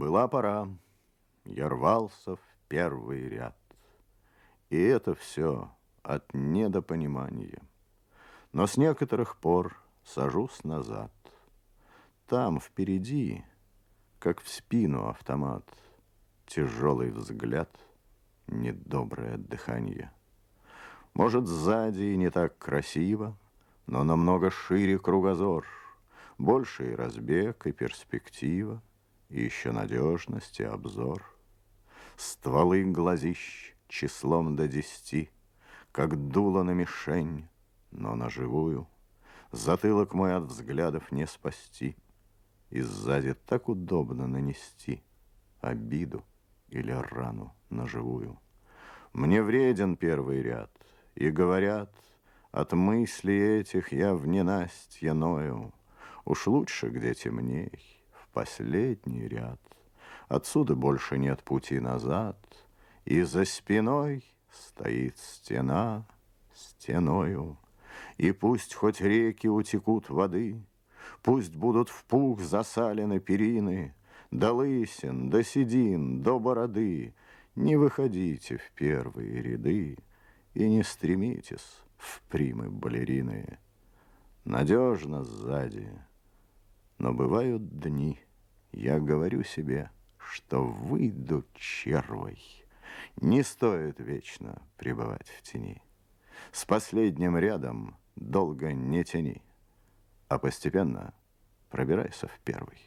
Была пора, я рвался в первый ряд. И это все от недопонимания. Но с некоторых пор сажусь назад. Там, впереди, как в спину автомат, Тяжелый взгляд, недоброе дыхание. Может, сзади и не так красиво, Но намного шире кругозор, Больше разбег, и перспектива, И еще надежность и обзор. Стволы глазищ числом до десяти, Как дуло на мишень, но на живую. Затылок мой от взглядов не спасти, И сзади так удобно нанести Обиду или рану на живую. Мне вреден первый ряд, и говорят, От мыслей этих я в ненастье ною. Уж лучше, где темней, последний ряд. Отсюда больше нет пути назад, И за спиной стоит стена стеною. И пусть хоть реки утекут воды, Пусть будут в пух засалены перины, До лысин, до седин, до бороды, Не выходите в первые ряды И не стремитесь в примы балерины. Надежно сзади, но бывают дни, Я говорю себе — что выйду червой. Не стоит вечно пребывать в тени. С последним рядом долго не тяни, а постепенно пробирайся в первый.